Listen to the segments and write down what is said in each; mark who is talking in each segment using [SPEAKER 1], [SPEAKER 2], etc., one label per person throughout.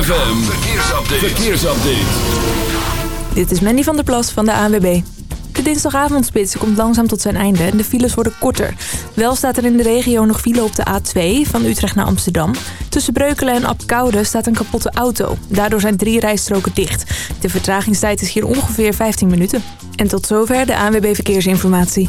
[SPEAKER 1] ZFM, verkeersupdate. verkeersupdate.
[SPEAKER 2] Dit is Mandy van der Plas van de ANWB. De dinsdagavondspits komt langzaam tot zijn einde en de files worden korter. Wel staat er in de regio nog file op de A2 van Utrecht naar Amsterdam. Tussen Breukelen en Apkoude staat een kapotte auto. Daardoor zijn drie rijstroken dicht. De vertragingstijd is hier ongeveer 15 minuten. En tot zover de ANWB Verkeersinformatie.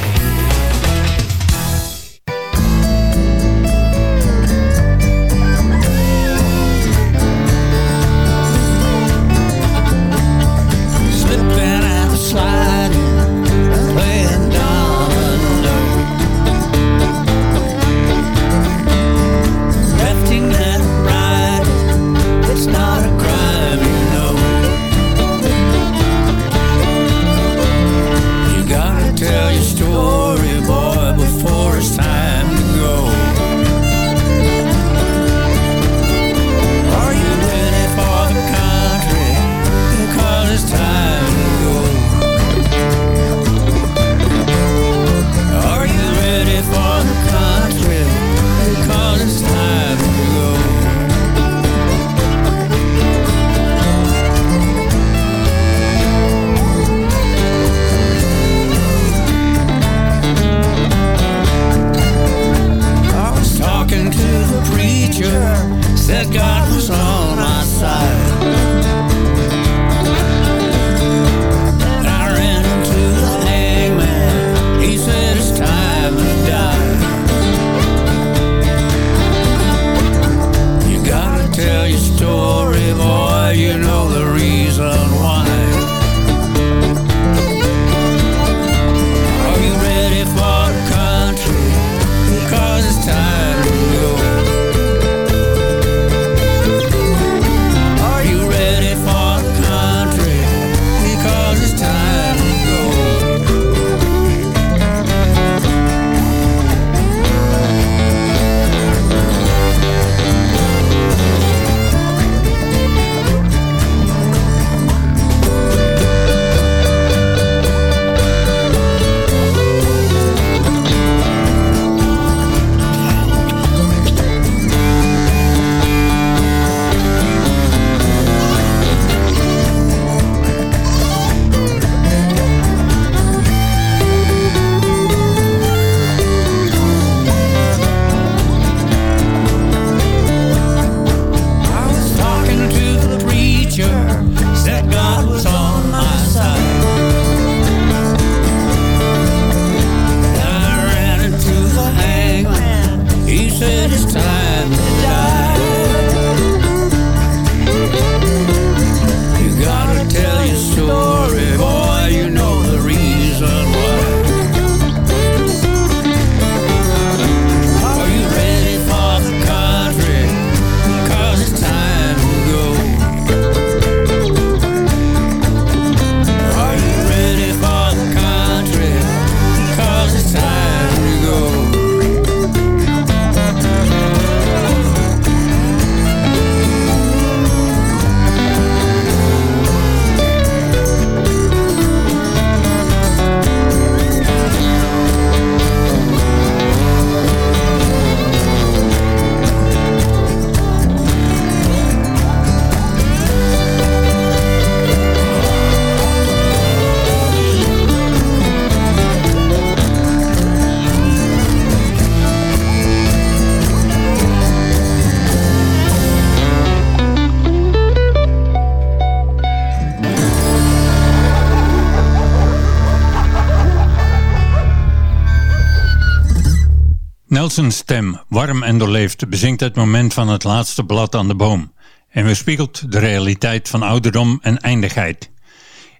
[SPEAKER 3] Nelson's stem, warm en doorleefd, bezinkt het moment van het laatste blad aan de boom en weerspiegelt de realiteit van ouderdom en eindigheid.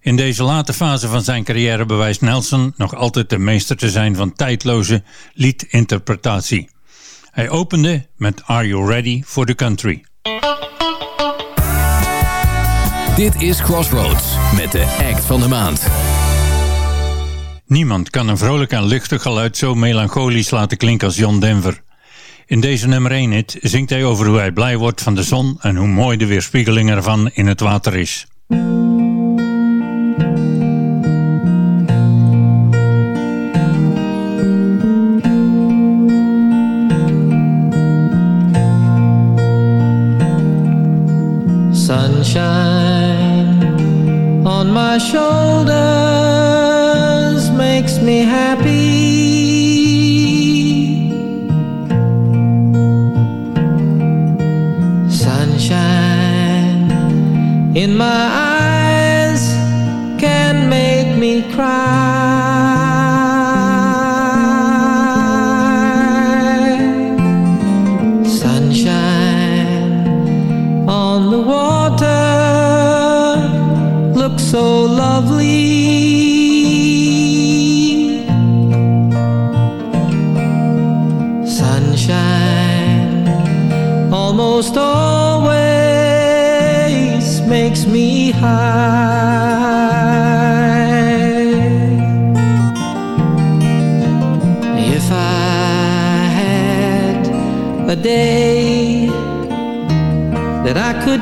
[SPEAKER 3] In deze late fase van zijn carrière bewijst Nelson nog altijd de meester te zijn van tijdloze liedinterpretatie. Hij opende met Are You Ready for the Country?
[SPEAKER 4] Dit is Crossroads met de act van de maand.
[SPEAKER 3] Niemand kan een vrolijk en luchtig geluid zo melancholisch laten klinken als John Denver. In deze nummer 1 hit zingt hij over hoe hij blij wordt van de zon en hoe mooi de weerspiegeling ervan in het water is.
[SPEAKER 5] Sunshine on my shoulders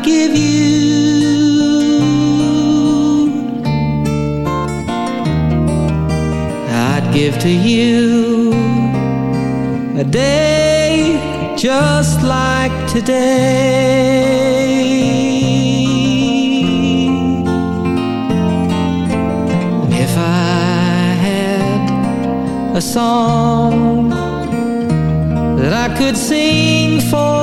[SPEAKER 5] give you. I'd give to you a day just like today. If I had a song that I could sing for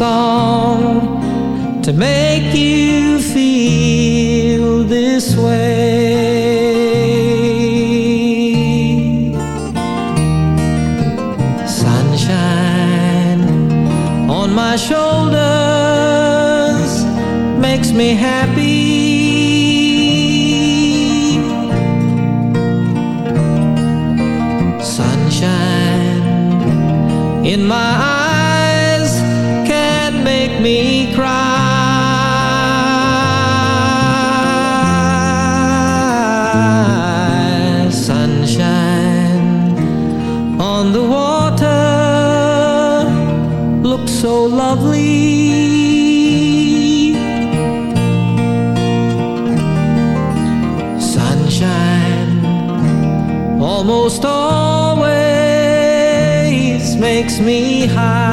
[SPEAKER 5] song to make you feel this way. Sunshine on my shoulders makes me happy. Sunshine in my eyes me high.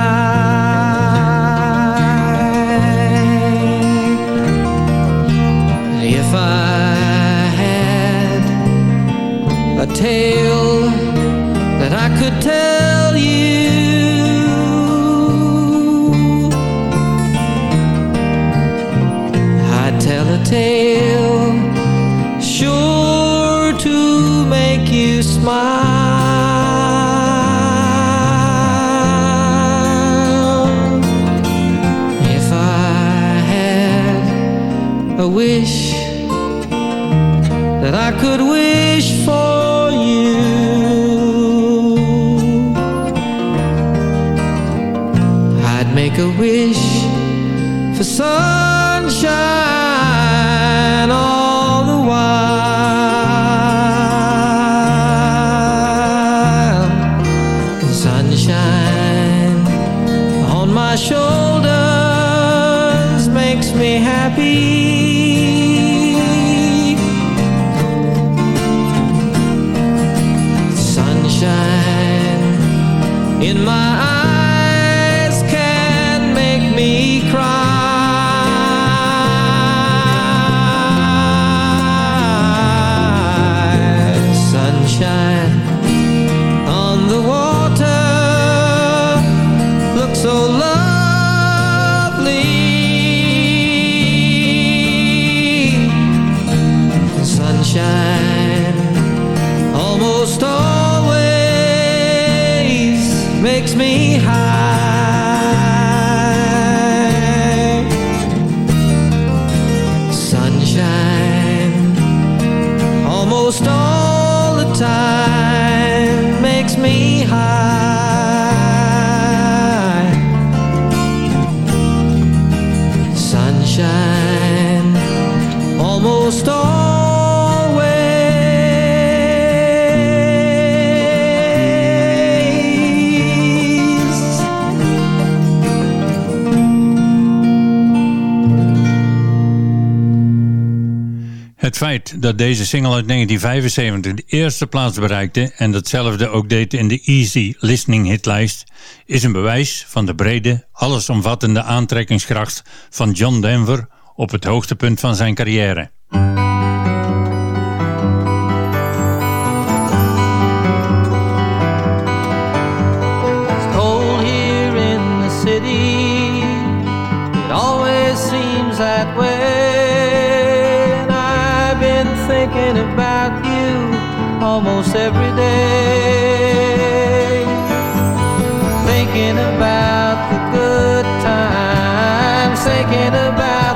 [SPEAKER 5] Happy.
[SPEAKER 3] dat deze single uit 1975 de eerste plaats bereikte en datzelfde ook deed in de Easy Listening Hitlijst, is een bewijs van de brede, allesomvattende aantrekkingskracht van John Denver op het hoogtepunt van zijn carrière.
[SPEAKER 5] almost every day. Thinking about the good times, thinking about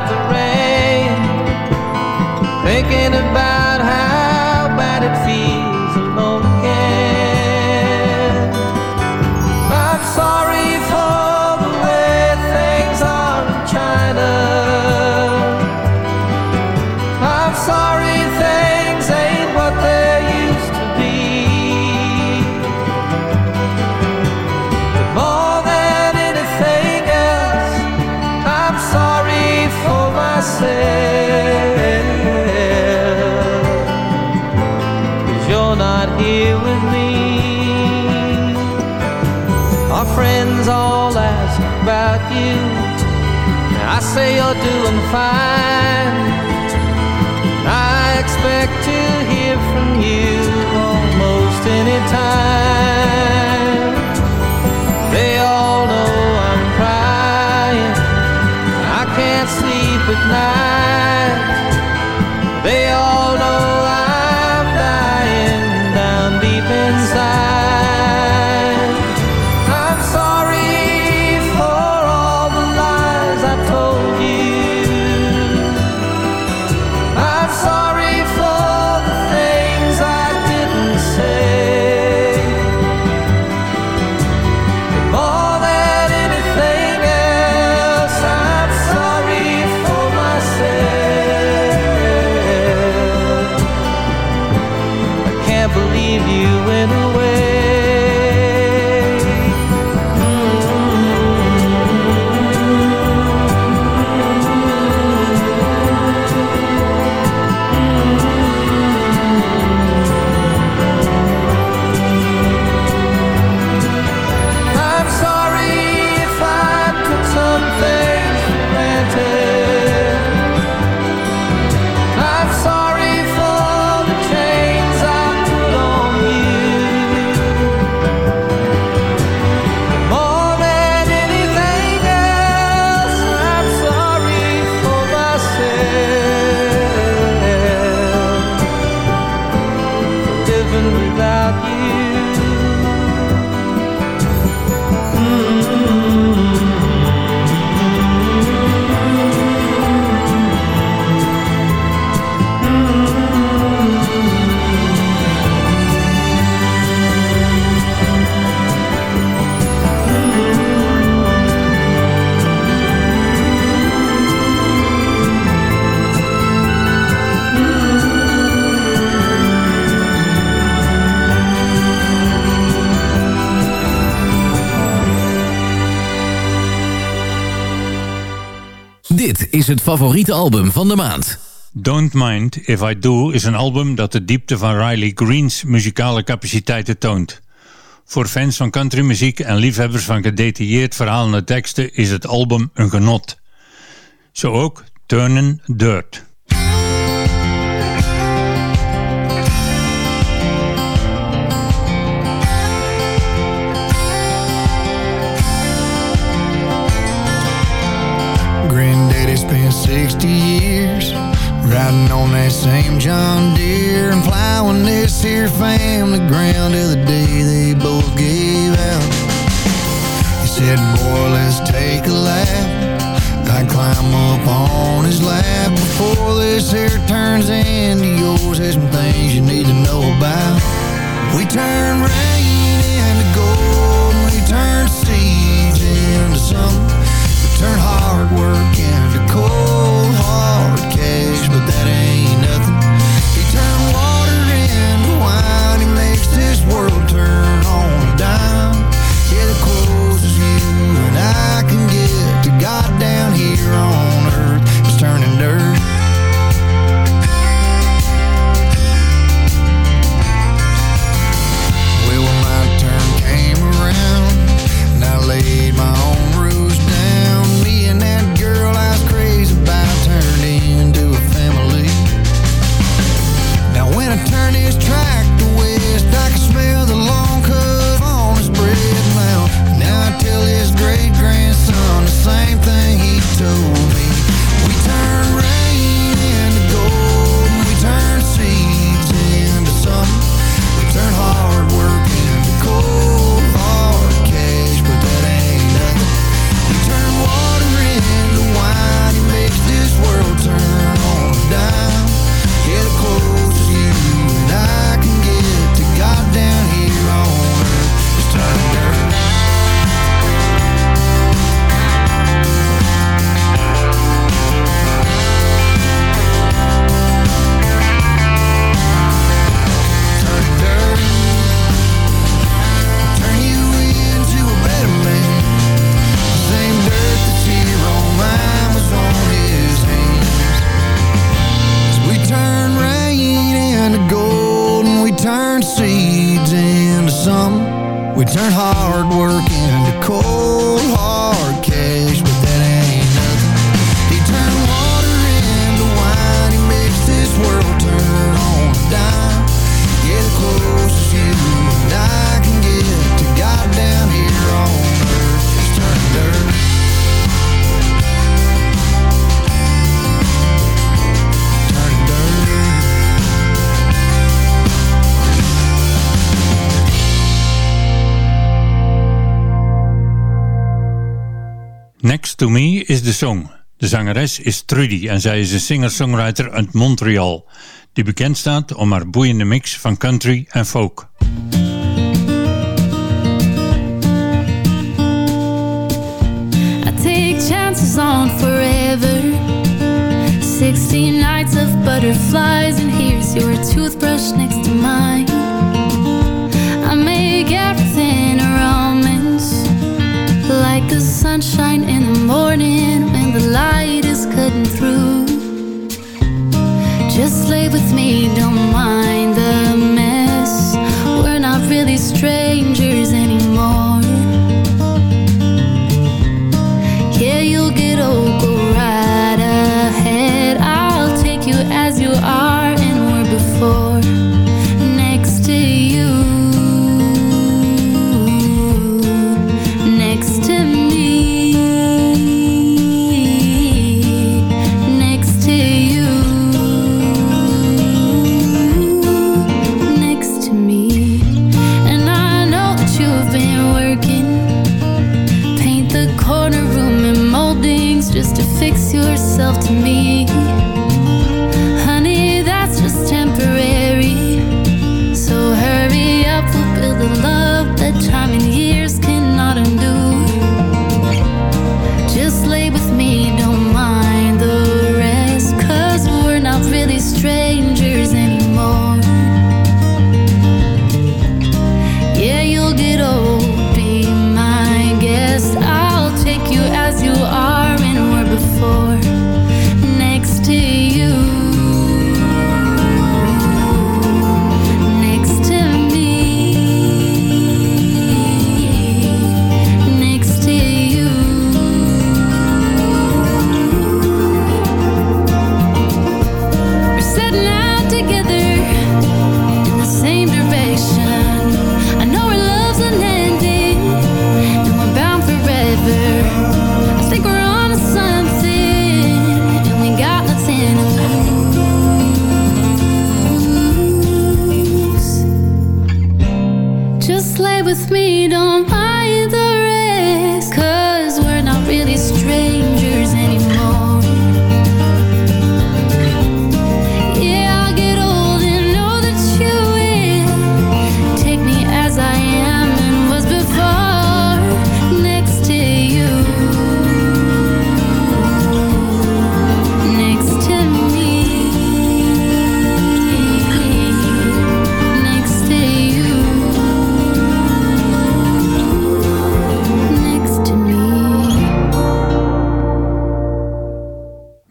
[SPEAKER 4] het favoriete album van de maand.
[SPEAKER 3] Don't Mind If I Do is een album dat de diepte van Riley Green's muzikale capaciteiten toont. Voor fans van countrymuziek en liefhebbers van gedetailleerd verhalende teksten is het album een genot. Zo ook Turnin' Dirt.
[SPEAKER 6] same John Deere and plowing this here family ground till the day they both gave out. He said, boy, let's take a lap. I'd climb up on his lap before this here turns into yours. There's some things you need to know about. We turn rain into gold. We turn siege into summer. We turn hard work into cold hard cash, but that ain't world turn on a dime. Yeah, the closest you and I can get to God down here on earth is turning dirt. Well, when my turn came around, and I laid my own rules down, me and that girl I was crazy about turned into a family. Now when I turn his track same thing he told me. We turn hard
[SPEAKER 3] de song. De zangeres is Trudy en zij is een singer-songwriter uit Montreal, die bekend staat om haar boeiende mix van country en folk.
[SPEAKER 7] I take chances on forever. 60 nights of butterflies, and here's your toothbrush next to mine. Like the sunshine in the morning when the light is cutting through. Just lay with me, don't yourself to me.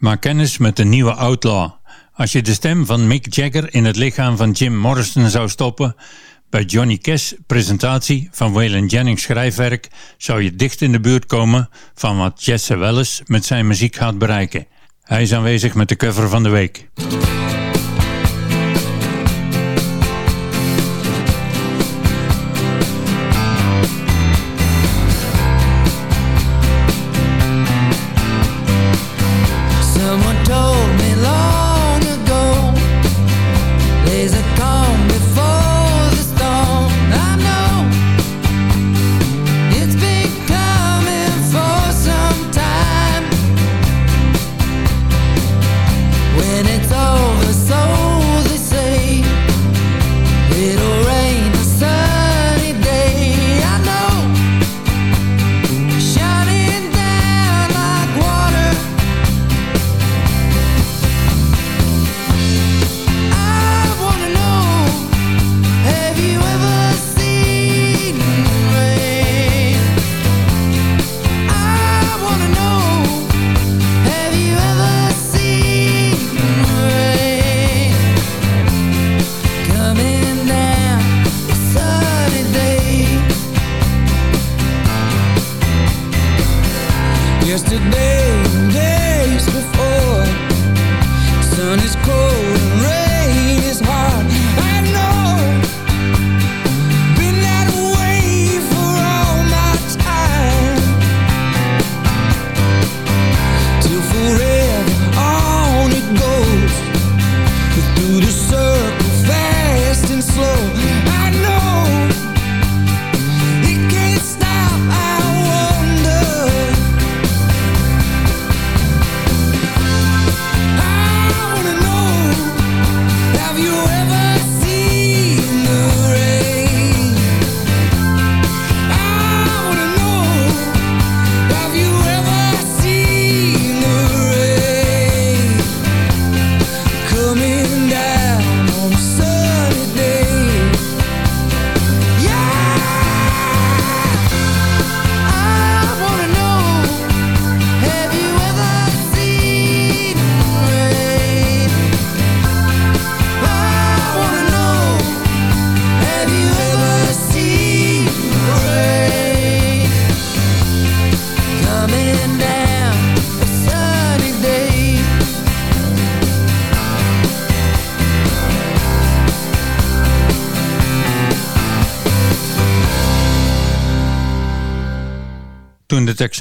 [SPEAKER 8] Maak kennis met de nieuwe Outlaw. Als je de stem van Mick Jagger in het lichaam van Jim Morrison zou stoppen... bij Johnny Cash presentatie van Waylon Jennings schrijfwerk... zou je dicht in de buurt komen van wat Jesse Welles met zijn muziek gaat bereiken. Hij is aanwezig met de cover van de week.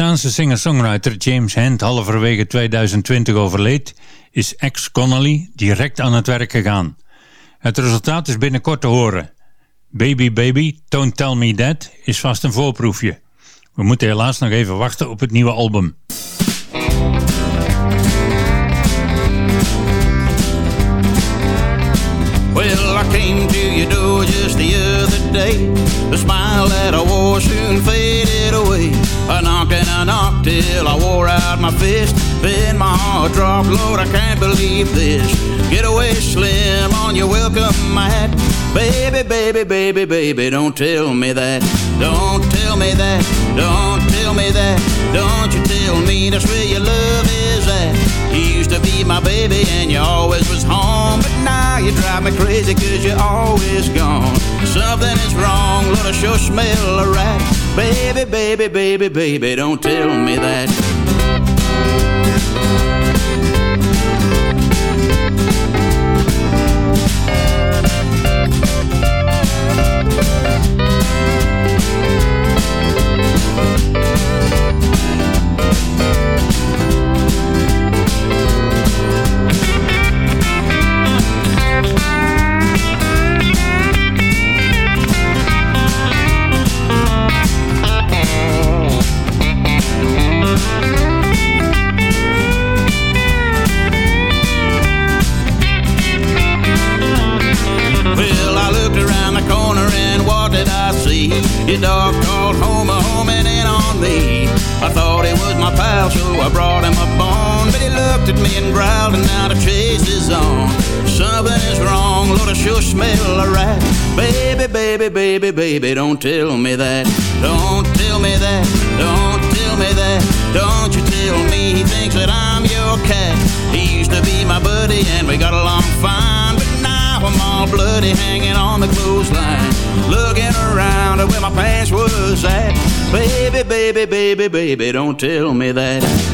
[SPEAKER 8] Texaanse singer-songwriter James Hand halverwege 2020 overleed, is ex Connolly direct aan het werk gegaan. Het resultaat is binnenkort te horen. Baby Baby, Don't Tell Me That is vast een voorproefje. We moeten helaas nog even wachten op het nieuwe album.
[SPEAKER 9] Day. The smile that I wore soon faded away. I knocked and I knocked till I wore out my fist. Then my heart dropped, Lord, I can't believe this. Get away slim on your welcome mat. Baby, baby, baby, baby, don't tell me that. Don't tell me that. Don't tell me that. Don't you tell me that's where your love is drive me crazy cause you're always gone. Something is wrong, Lord, I sure smell a rat. Baby, baby, baby, baby, don't tell me that. Baby, baby, don't tell me that. Don't tell me that. Don't tell me that. Don't you tell me he thinks that I'm your cat. He used to be my buddy and we got along fine, but now I'm all bloody hanging on the clothesline, looking around at where my pants was at. Baby, baby, baby, baby, don't tell me that.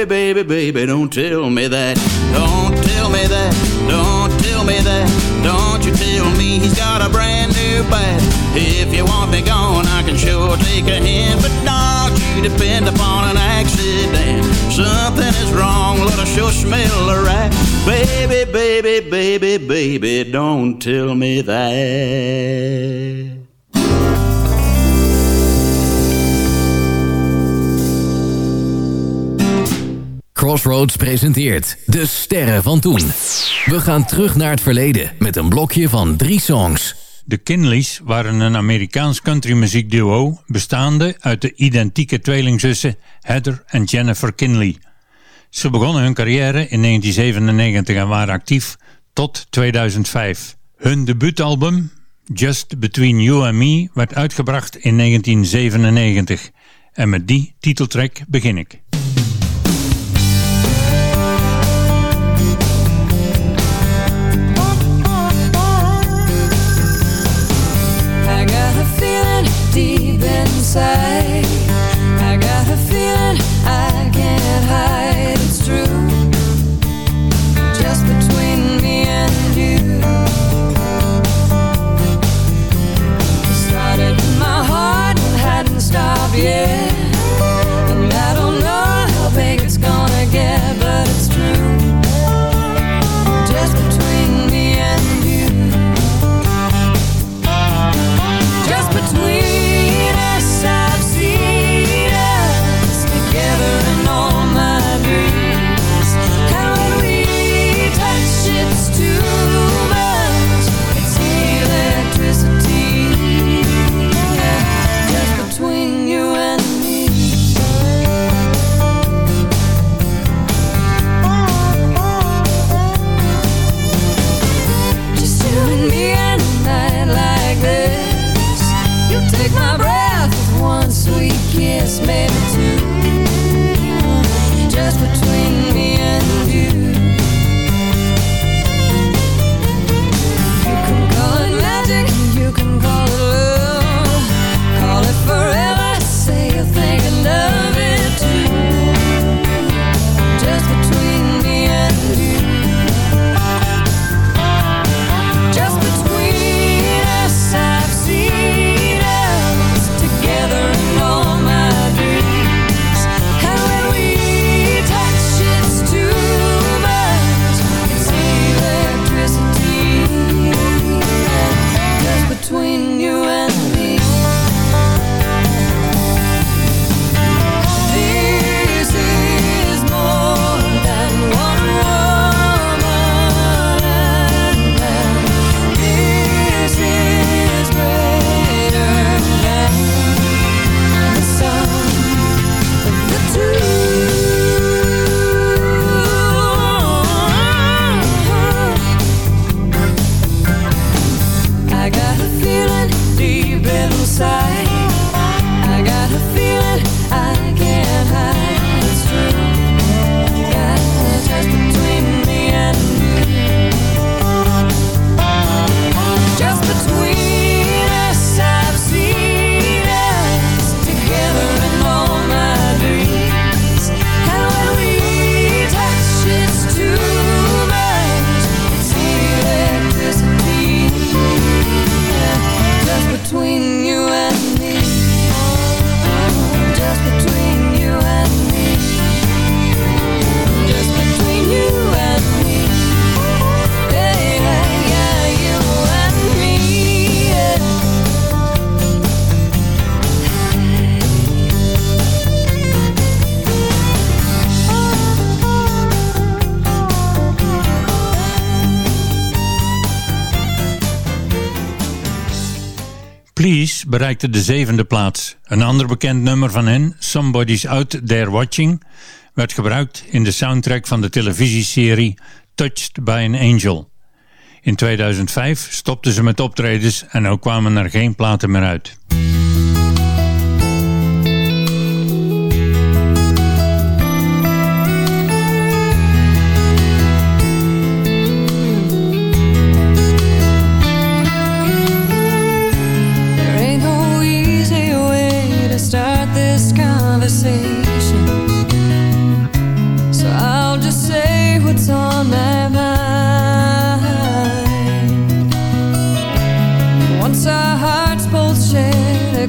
[SPEAKER 9] Baby, baby, baby, don't tell me that. Don't tell me that. Don't tell me that. Don't you tell me he's got a brand new bat. If you want me gone, I can sure take a hint, but don't you depend upon an accident. Something is wrong, Lord, I sure smell a rat. Baby, baby, baby, baby, don't tell me that.
[SPEAKER 4] Crossroads presenteert De Sterren van Toen. We gaan terug naar het verleden met een blokje van drie songs.
[SPEAKER 3] De Kinleys waren een Amerikaans countrymuziekduo bestaande uit de identieke tweelingzussen Heather en Jennifer Kinley. Ze begonnen hun carrière in 1997 en waren actief tot 2005. Hun debuutalbum Just Between You and Me werd uitgebracht in 1997 en met die titeltrack begin ik.
[SPEAKER 10] Deep
[SPEAKER 3] bereikte de zevende plaats. Een ander bekend nummer van hen, Somebody's Out There Watching, werd gebruikt in de soundtrack van de televisieserie Touched by an Angel. In 2005 stopten ze met optredens en ook kwamen er geen platen meer uit.
[SPEAKER 10] conversation. So I'll just say what's on my mind. Once our hearts both share the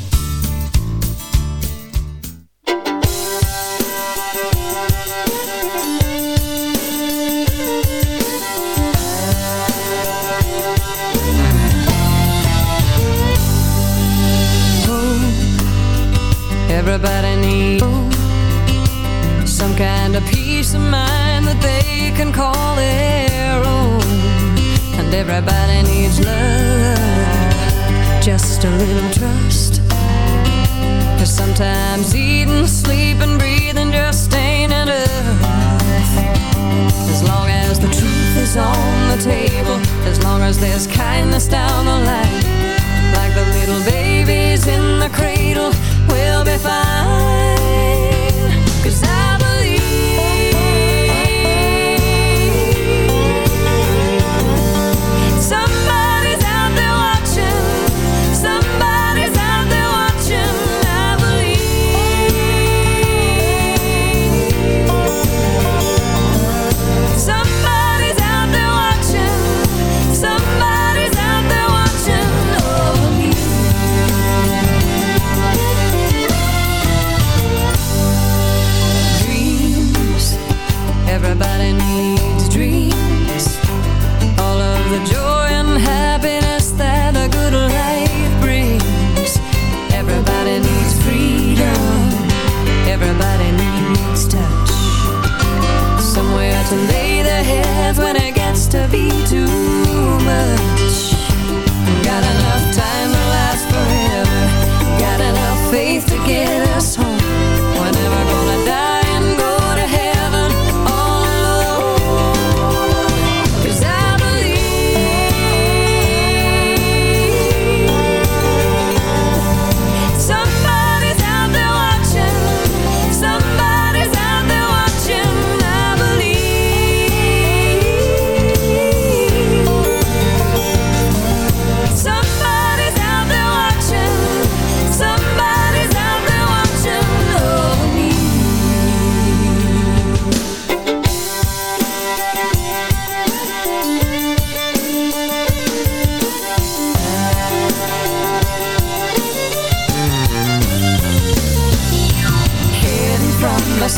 [SPEAKER 10] down the line. Like the little babies in the cradle. We'll be fine.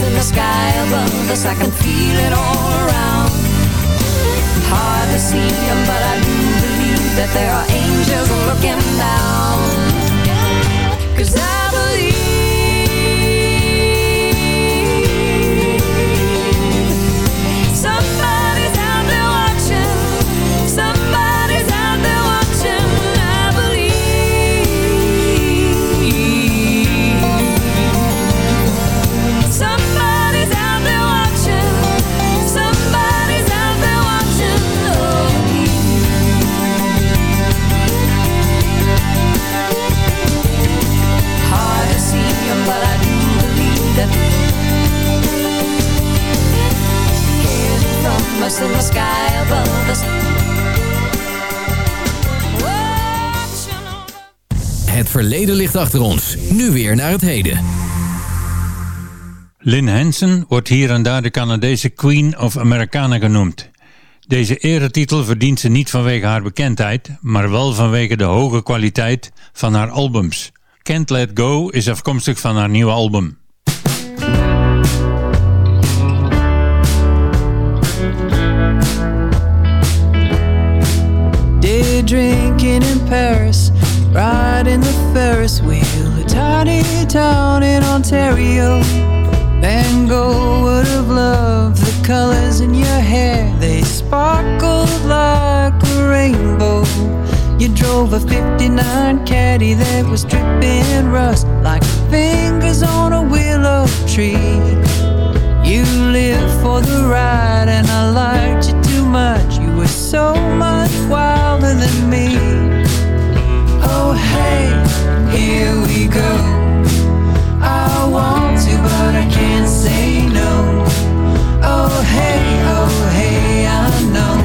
[SPEAKER 11] In the sky above us, I can feel it all around. Hard to see them, but I do believe that there are angels looking down. In the sky above us.
[SPEAKER 12] Het verleden ligt achter ons. Nu weer naar het heden.
[SPEAKER 3] Lynn Hansen wordt hier en daar de Canadese Queen of Americana genoemd. Deze eretitel verdient ze niet vanwege haar bekendheid, maar wel vanwege de hoge kwaliteit van haar albums. Can't Let Go is afkomstig van haar nieuwe album.
[SPEAKER 10] Drinking in Paris, riding the Ferris wheel, a tiny town in Ontario. Van Gogh would have loved the colors in your hair, they sparkled like a rainbow. You drove a 59 caddy that was dripping rust like fingers on a willow tree. You lived for the ride, and I liked you too much. You so much wilder than me. Oh, hey, here we go. I want to, but I can't say no. Oh, hey, oh, hey, I know.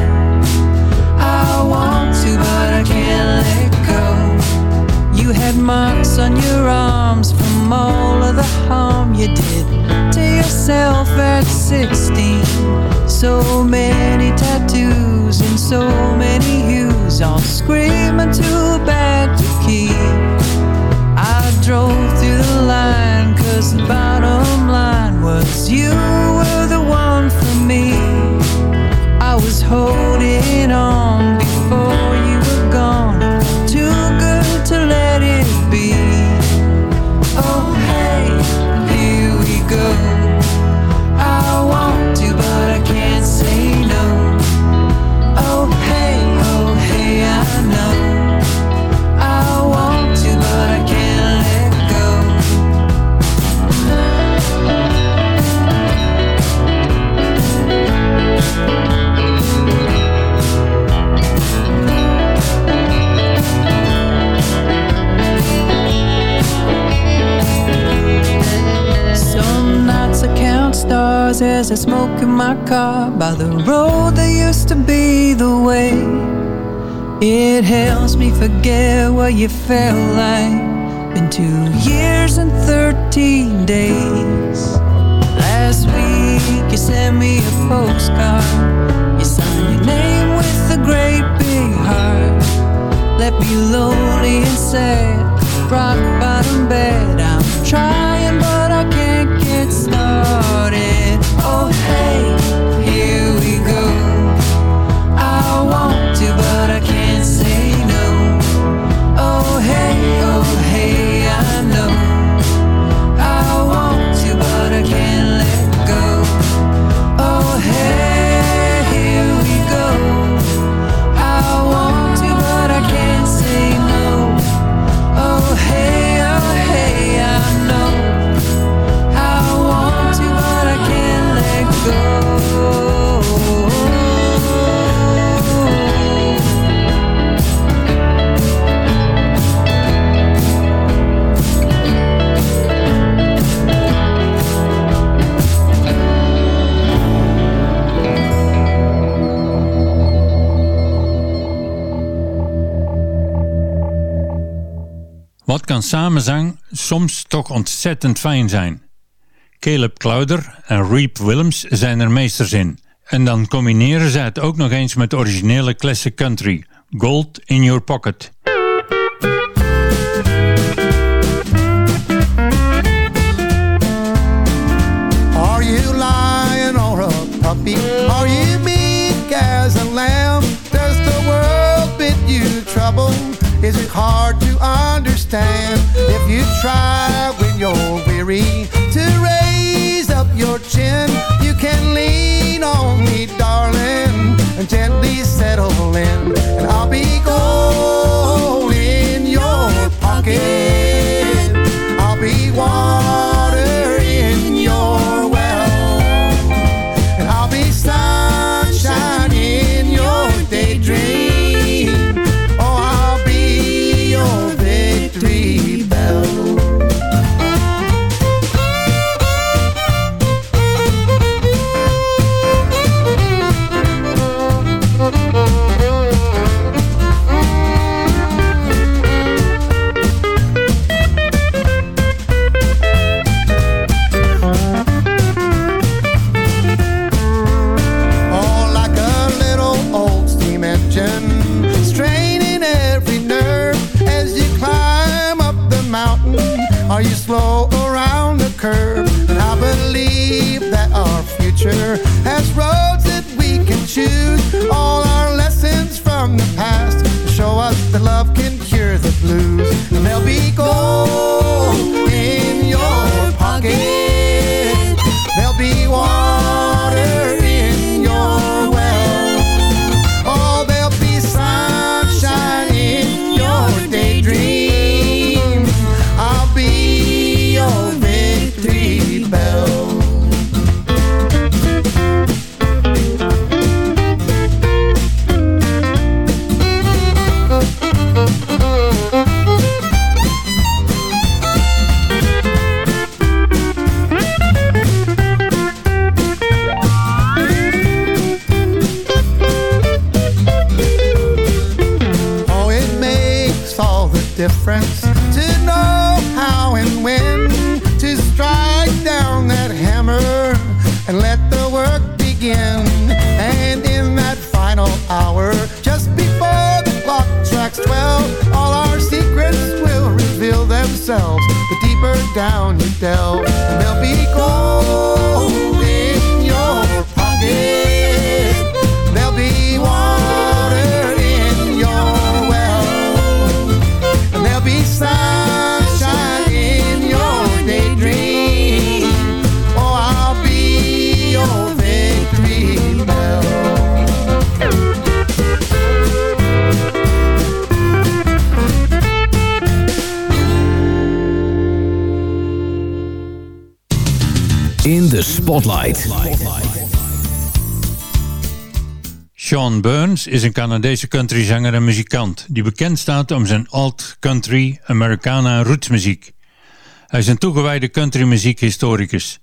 [SPEAKER 10] I want to, but I can't let go. You had marks on your arms from all of the harm you did to yourself at 16. So many tattoos I smoke in my car by the road that used to be the way. It helps me forget what you felt like. Been two years and 13 days. Last week you sent me a postcard. You signed your name with a great big heart. Left me lonely and sad, rock bottom bed. I'm trying,
[SPEAKER 3] samenzang soms toch ontzettend fijn zijn? Caleb Clowder en Reep Willems zijn er meesters in. En dan combineren ze het ook nog eens met originele classic country, Gold in Your Pocket.
[SPEAKER 13] Are you lion or a puppy? Are you meek as a lamb? Does the world bid you trouble? Is it hard understand? If you try when you're weary to raise up your chin, you can lean on me, darling, and gently settle in. And I'll be gold in your pocket. I'll be water
[SPEAKER 3] Sean Burns is een Canadese countryzanger en muzikant die bekend staat om zijn alt-country, Americana rootsmuziek. Hij is een toegewijde countrymuziekhistoricus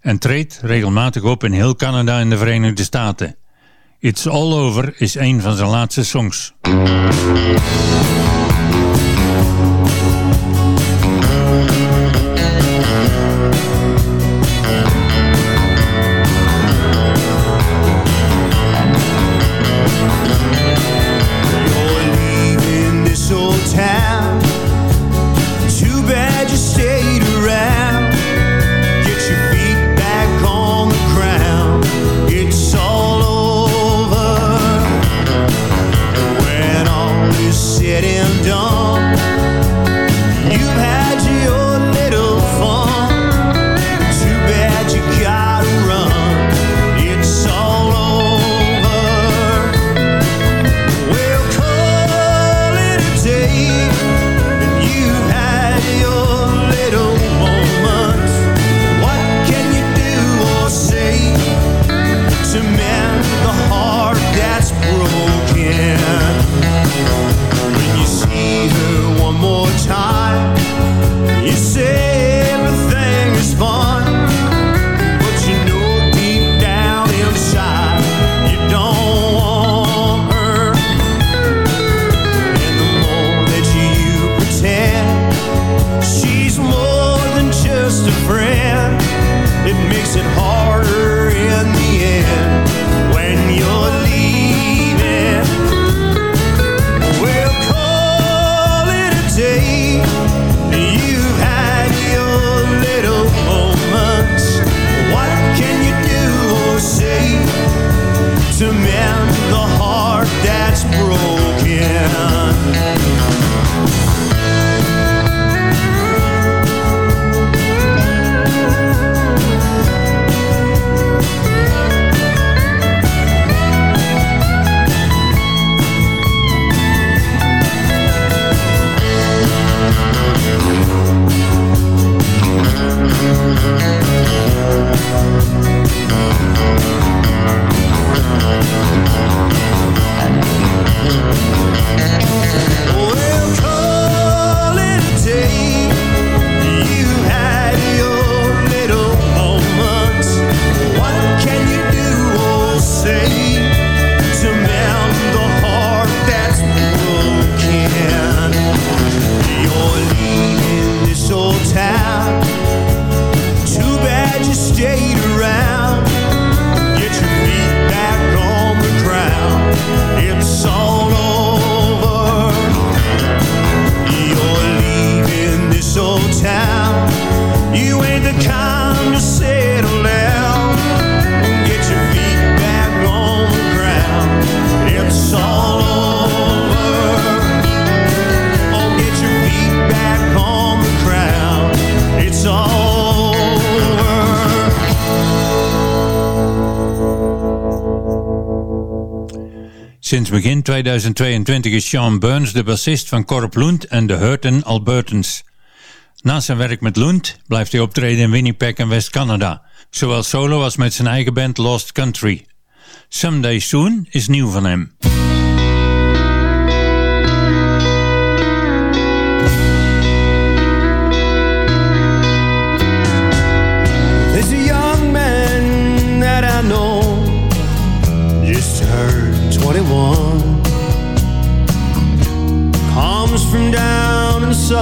[SPEAKER 3] en treedt regelmatig op in heel Canada en de Verenigde Staten. It's All Over is een van zijn laatste songs. Sinds begin 2022 is Sean Burns de bassist van Corp Lund en de Hurton Albertans. Naast zijn werk met Lund blijft hij optreden in Winnipeg en West-Canada, zowel solo als met zijn eigen band Lost Country. Someday Soon is nieuw van hem.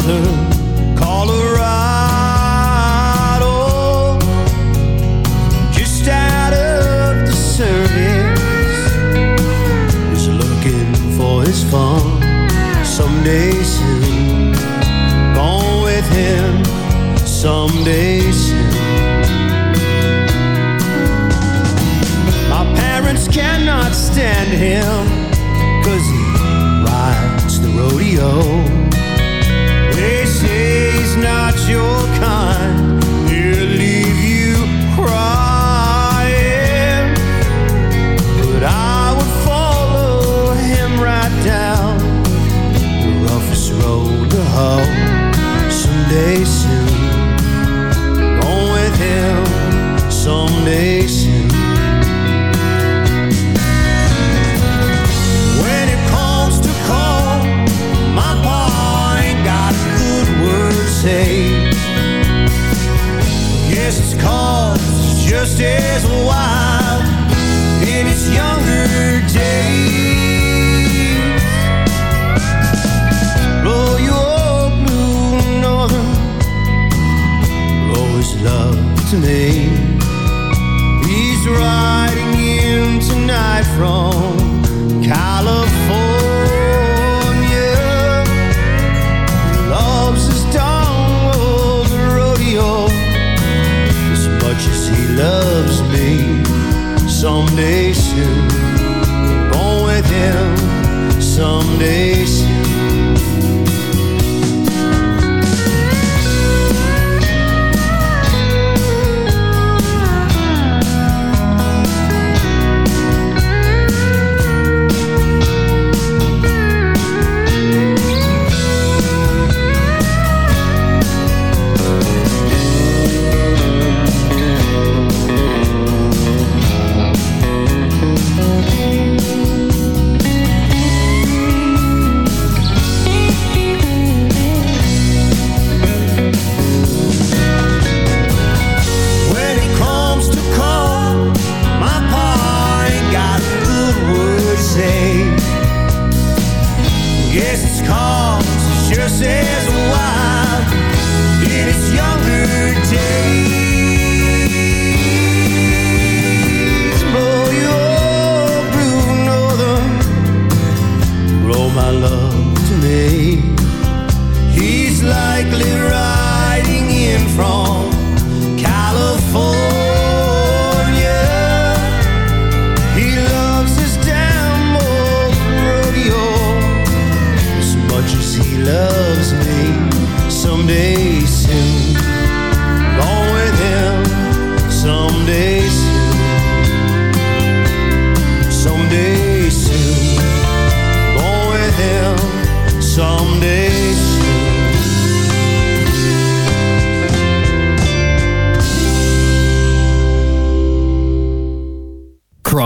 [SPEAKER 14] Southern Colorado. Just out of the service. Is looking for his fun someday soon. Gone with him someday soon. My parents cannot stand him Cause he rides the rodeo someday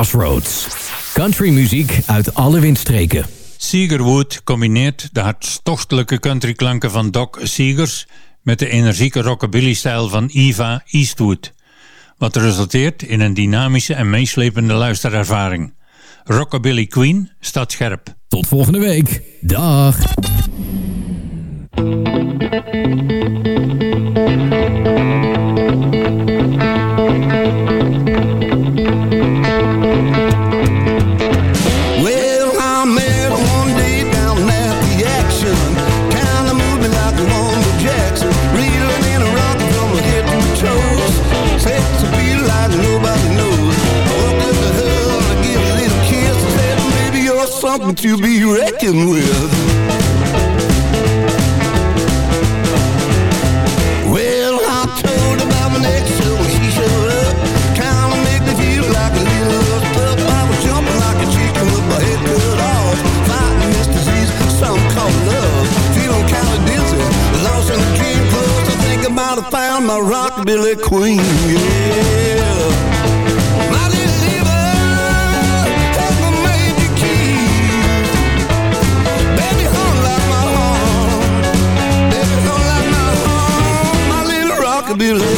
[SPEAKER 4] Crossroads. Countrymuziek uit alle windstreken.
[SPEAKER 3] Seeger Wood combineert de hartstochtelijke countryklanken van Doc Seegers met de energieke rockabilly-stijl van Eva Eastwood. Wat resulteert in een dynamische en meeslepende luisterervaring. Rockabilly Queen staat scherp.
[SPEAKER 4] Tot volgende week. Dag.
[SPEAKER 14] something to be reckoned with. Well, I told about my so showed up, me feel like a little. I was jumping like a chicken with my head cut
[SPEAKER 6] off, fighting this disease some love. Lost in the dream, I found my rockabilly queen. Yeah. Rockabilly queen.